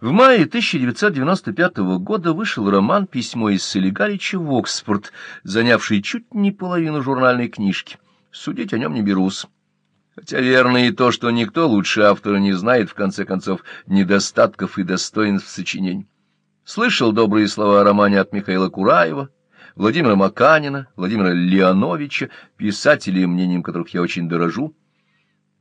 В мае 1995 года вышел роман «Письмо из Солигарича в Оксфорд», занявший чуть не половину журнальной книжки. Судить о нем не берусь. Хотя верно и то, что никто лучше автора не знает, в конце концов, недостатков и достоинств сочинений. Слышал добрые слова о романе от Михаила Кураева, Владимира Маканина, Владимира Леоновича, писателей, мнением которых я очень дорожу.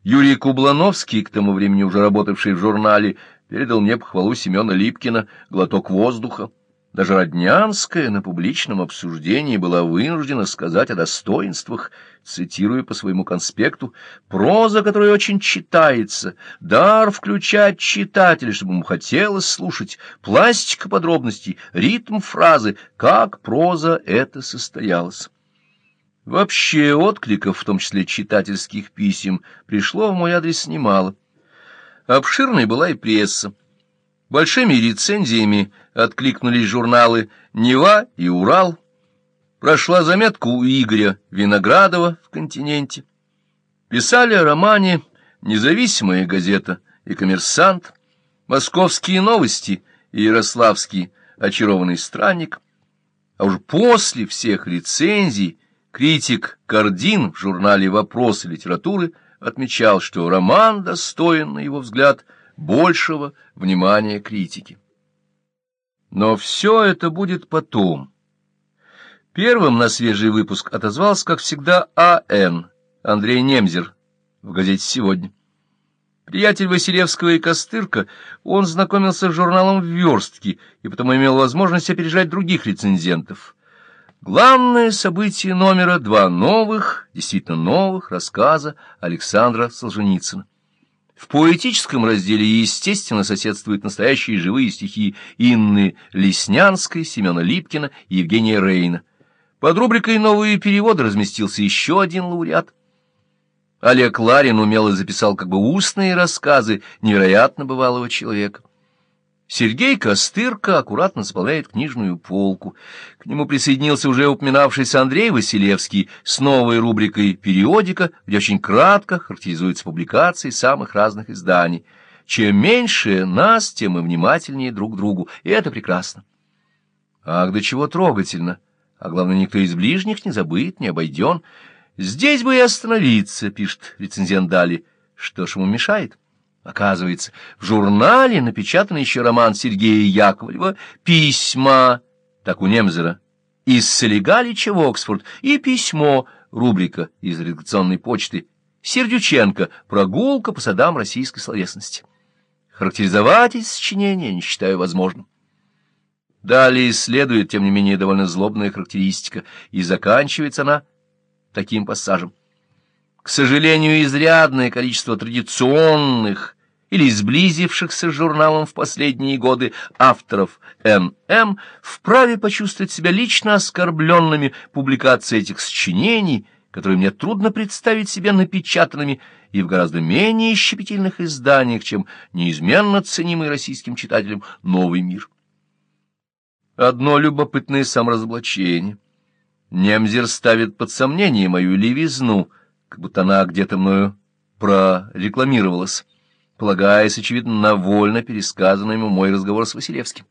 Юрий Кублановский, к тому времени уже работавший в журнале, передал мне похвалу Семена Липкина «Глоток воздуха». Даже Роднянская на публичном обсуждении была вынуждена сказать о достоинствах, цитируя по своему конспекту, «Проза, которая очень читается, дар включать читателя, чтобы ему хотелось слушать, пластика подробностей, ритм фразы, как проза это состоялось». Вообще откликов, в том числе читательских писем, пришло в мой адрес немало. Обширной была и пресса. Большими рецензиями откликнулись журналы «Нева» и «Урал». Прошла заметка у Игоря Виноградова в «Континенте». Писали о романе «Независимая газета» и «Коммерсант», «Московские новости» и «Ярославский очарованный странник». А уж после всех рецензий критик Кардин в журнале «Вопросы литературы» отмечал, что роман достоин, на его взгляд, большего внимания критики. Но все это будет потом. Первым на свежий выпуск отозвался, как всегда, А.Н. Андрей Немзер в газете «Сегодня». Приятель Василевского и Костырка, он знакомился с журналом «Верстки» и потому имел возможность опережать других рецензентов. Главное событие номера два новых, действительно новых, рассказа Александра Солженицына. В поэтическом разделе, естественно, соседствуют настоящие живые стихи Инны Леснянской, Семена Липкина и Евгения Рейна. Под рубрикой «Новые переводы» разместился еще один лауреат. Олег Ларин умело записал как бы устные рассказы невероятно бывалого человека. Сергей Костырка аккуратно заполняет книжную полку. К нему присоединился уже упоминавшийся Андрей Василевский с новой рубрикой «Периодика», где очень кратко характеризуются публикации самых разных изданий. Чем меньше нас, тем мы внимательнее друг к другу, и это прекрасно. Ах, до чего трогательно! А главное, никто из ближних не забыт, не обойден. Здесь бы и остановиться, пишет рецензент Дали. Что ж ему мешает? — Оказывается, в журнале напечатан еще роман Сергея Яковлева «Письма», так у Немзера, из Солигалича в Оксфорд, и письмо, рубрика из редакционной почты, Сердюченко «Прогулка по садам российской словесности». Характеризовать эти сочинения не считаю возможным. Далее следует, тем не менее, довольно злобная характеристика, и заканчивается она таким пассажем. К сожалению, изрядное количество традиционных или сблизившихся с журналом в последние годы авторов М.М. вправе почувствовать себя лично оскорбленными публикацией этих сочинений, которые мне трудно представить себе напечатанными и в гораздо менее щепетильных изданиях, чем неизменно ценимый российским читателям «Новый мир». Одно любопытное саморазоблачение. Немзер ставит под сомнение мою левизну, как будто она где-то мною прорекламировалась полагаясь, очевидно, на вольно пересказанный ему мой разговор с Василевским.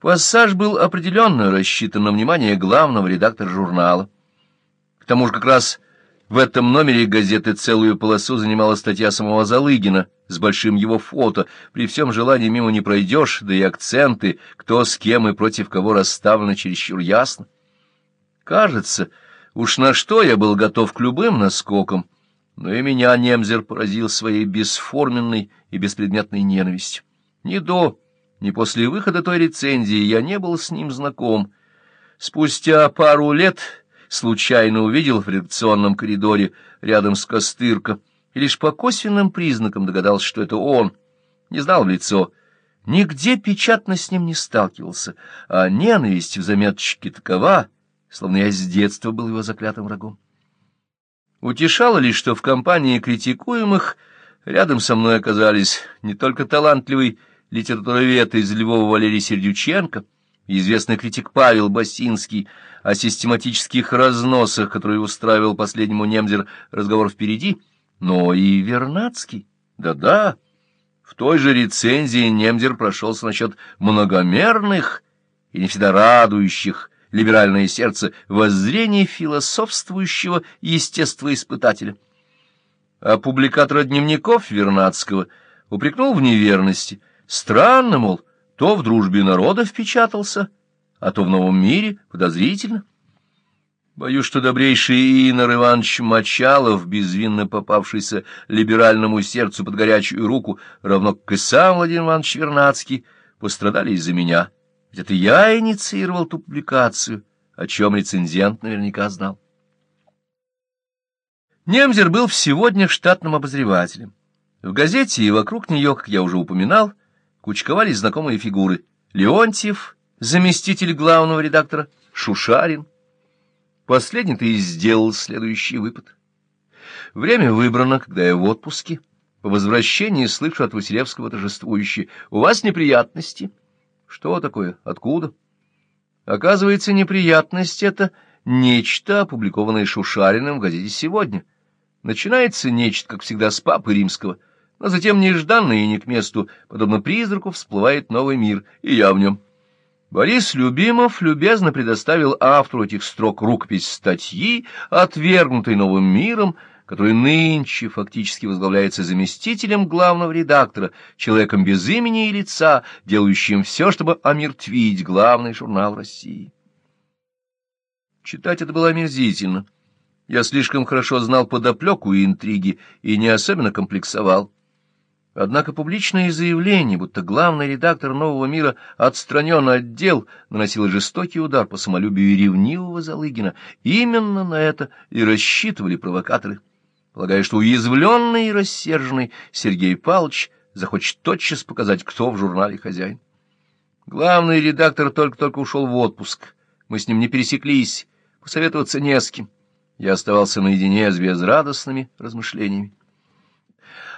Пассаж был определенно рассчитан на внимание главного редактора журнала. К тому же как раз в этом номере газеты целую полосу занимала статья самого Залыгина с большим его фото. При всем желании мимо не пройдешь, да и акценты, кто с кем и против кого расставлены чересчур ясно. Кажется, уж на что я был готов к любым наскокам, но и меня Немзер поразил своей бесформенной и беспредметной ненавистью. Ни до, ни после выхода той рецензии я не был с ним знаком. Спустя пару лет случайно увидел в редакционном коридоре рядом с Костырко, и лишь по косвенным признакам догадался, что это он. Не знал в лицо. Нигде печатно с ним не сталкивался, а ненависть в заметочке такова, словно я с детства был его заклятым врагом. Утешало лишь, что в компании критикуемых рядом со мной оказались не только талантливый литературовед из Львова Валерий Сердюченко, известный критик Павел Басинский о систематических разносах, которые устраивал последнему немзер разговор впереди, но и Вернадский. Да-да, В той же рецензии Немдер прошелся насчет многомерных и не всегда радующих либеральное сердце воззрений философствующего естествоиспытателя. А публикатора дневников Вернадского упрекнул в неверности. Странно, мол, то в «Дружбе народа» впечатался, а то в «Новом мире» подозрительно. Боюсь, что добрейший Инор Иванович Мочалов, безвинно попавшийся либеральному сердцу под горячую руку, равно как и сам Владимир Иванович Вернадский, пострадали из-за меня. Ведь это я инициировал ту публикацию, о чем рецензент наверняка знал. Немзер был сегодня штатным обозревателем. В газете и вокруг нее, как я уже упоминал, кучковались знакомые фигуры. Леонтьев, заместитель главного редактора, Шушарин — Последний-то и сделал следующий выпад. Время выбрано, когда я в отпуске. По возвращении слышу от Василевского торжествующее. «У вас неприятности?» «Что такое? Откуда?» Оказывается, неприятность — это нечто, опубликованное Шушариным в газете «Сегодня». Начинается нечто, как всегда, с Папы Римского, но затем нежданно и не к месту, подобно призраку, всплывает новый мир, и я в нем. Борис Любимов любезно предоставил автору этих строк рукопись статьи, отвергнутой новым миром, который нынче фактически возглавляется заместителем главного редактора, человеком без имени и лица, делающим все, чтобы омертвить главный журнал России. Читать это было омерзительно. Я слишком хорошо знал подоплеку и интриги и не особенно комплексовал. Однако публичное заявление, будто главный редактор «Нового мира» отстранен от дел, наносило жестокий удар по самолюбию ревнивого Залыгина. Именно на это и рассчитывали провокаторы, полагая, что уязвленный и рассерженный Сергей Павлович захочет тотчас показать, кто в журнале хозяин. Главный редактор только-только ушел в отпуск. Мы с ним не пересеклись, посоветоваться не с кем. Я оставался наедине с безрадостными размышлениями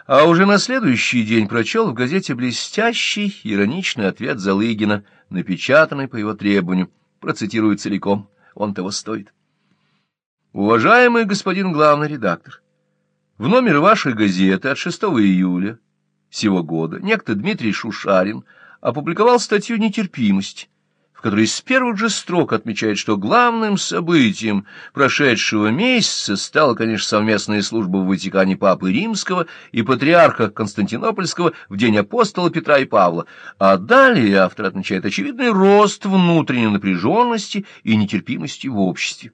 а уже на следующий день прочел в газете блестящий, ироничный ответ Залыгина, напечатанный по его требованию. Процитирую целиком, он того стоит. Уважаемый господин главный редактор, в номер вашей газеты от 6 июля сего года некто Дмитрий Шушарин опубликовал статью «Нетерпимость», в которой с первых же строк отмечает, что главным событием прошедшего месяца стала, конечно, совместная служба в Ватикане Папы Римского и Патриарха Константинопольского в день апостола Петра и Павла, а далее автор отмечает очевидный рост внутренней напряженности и нетерпимости в обществе.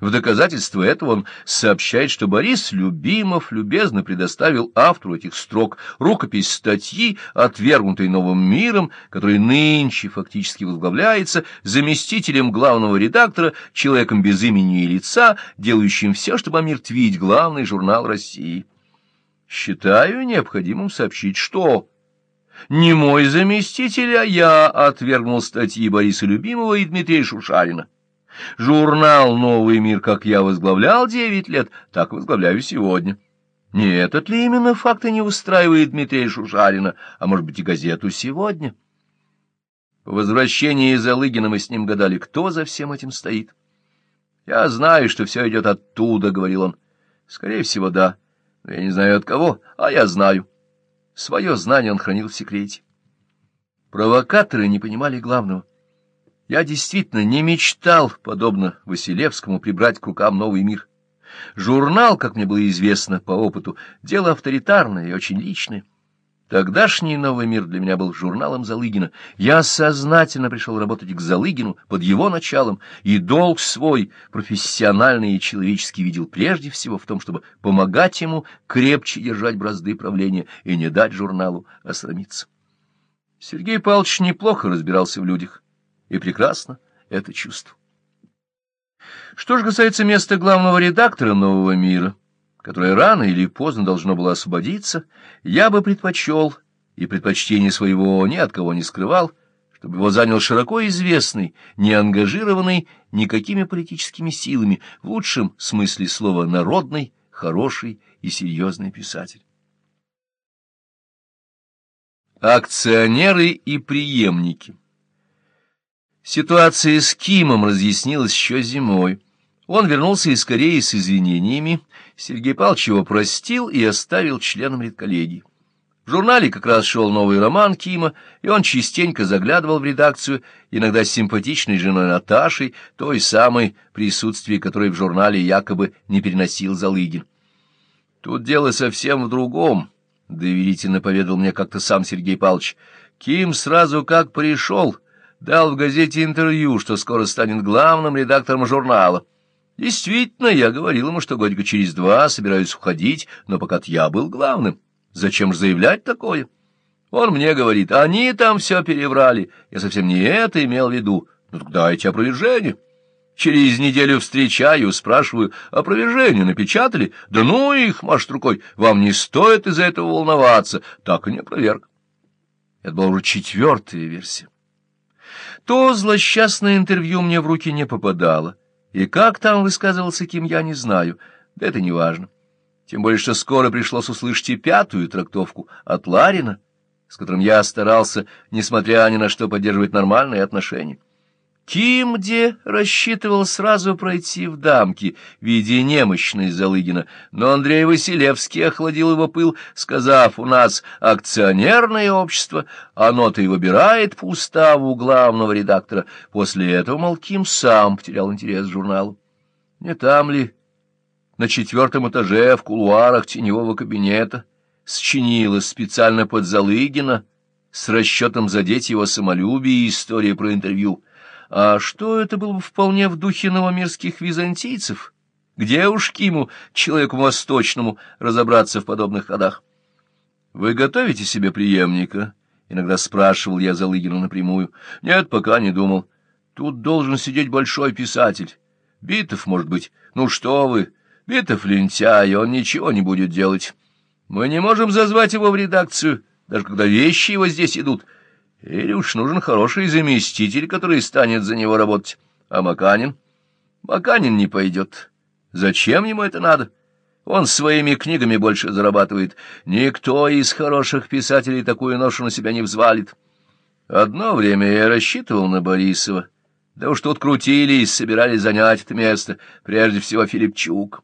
В доказательство этого он сообщает, что Борис Любимов любезно предоставил автору этих строк рукопись статьи, отвергнутой новым миром, который нынче фактически возглавляется заместителем главного редактора, человеком без имени и лица, делающим все, чтобы омертвить главный журнал России. Считаю необходимым сообщить, что... Не мой заместитель, а я отвергнул статьи Бориса Любимова и Дмитрия Шушарина. Журнал «Новый мир», как я возглавлял девять лет, так возглавляю сегодня. Не этот ли именно факт и не устраивает Дмитрия Шушарина, а может быть и газету «Сегодня»? По возвращении из Алыгина мы с ним гадали, кто за всем этим стоит. «Я знаю, что все идет оттуда», — говорил он. «Скорее всего, да. Но я не знаю от кого, а я знаю». Свое знание он хранил в секрете. Провокаторы не понимали главного. Я действительно не мечтал, подобно Василевскому, прибрать к рукам новый мир. Журнал, как мне было известно по опыту, дело авторитарное и очень личное. Тогдашний «Новый мир» для меня был журналом Залыгина. Я сознательно пришел работать к Залыгину под его началом, и долг свой, профессиональный и человеческий, видел прежде всего в том, чтобы помогать ему крепче держать бразды правления и не дать журналу осрамиться. Сергей Павлович неплохо разбирался в людях и прекрасно это чувствовал. Что же касается места главного редактора «Нового мира», которое рано или поздно должно было освободиться, я бы предпочел, и предпочтение своего ни от кого не скрывал, чтобы его занял широко известный, не ангажированный никакими политическими силами, в лучшем смысле слова народный, хороший и серьезный писатель. Акционеры и преемники Ситуация с Кимом разъяснилась еще зимой. Он вернулся из Кореи с извинениями, Сергей Павлович его простил и оставил членом редколлегии. В журнале как раз шел новый роман Кима, и он частенько заглядывал в редакцию, иногда с симпатичной женой Наташей, той самой, присутствие которой в журнале якобы не переносил Залыгин. Тут дело совсем в другом, — доверительно поведал мне как-то сам Сергей Павлович. Ким сразу как пришел, дал в газете интервью, что скоро станет главным редактором журнала. Действительно, я говорил ему, что годика через два собираюсь уходить, но пока я был главным. Зачем же заявлять такое? Он мне говорит, они там все переврали. Я совсем не это имел в виду. Ну так дайте опровержение. Через неделю встречаю, спрашиваю, опровержение напечатали? Да ну их, машет рукой, вам не стоит из-за этого волноваться. Так и не опроверг. Это была уже четвертая версия. То злосчастное интервью мне в руки не попадало. И как там высказывался Ким, я не знаю. Да это не важно. Тем более, что скоро пришлось услышать и пятую трактовку от Ларина, с которым я старался, несмотря ни на что, поддерживать нормальные отношения. Ким где рассчитывал сразу пройти в дамки, видя немощность Залыгина, но Андрей Василевский охладил его пыл, сказав, у нас акционерное общество, оно-то и выбирает по уставу главного редактора. После этого, мол, Ким сам потерял интерес к журналу. Не там ли на четвертом этаже в кулуарах теневого кабинета счинилась специально под Залыгина с расчетом задеть его самолюбие и история про интервью. А что это было бы вполне в духе новомирских византийцев? Где уж Киму, человеку восточному, разобраться в подобных ходах? Вы готовите себе преемника? Иногда спрашивал я Залыгина напрямую. Нет, пока не думал. Тут должен сидеть большой писатель. Битов, может быть. Ну что вы, Битов лентяй, он ничего не будет делать. Мы не можем зазвать его в редакцию, даже когда вещи его здесь идут. Или уж нужен хороший заместитель, который станет за него работать. А Маканин? Маканин не пойдет. Зачем ему это надо? Он своими книгами больше зарабатывает. Никто из хороших писателей такую ношу на себя не взвалит. Одно время я рассчитывал на Борисова. Да уж тут крутились, собирались занять это место, прежде всего Филипчук.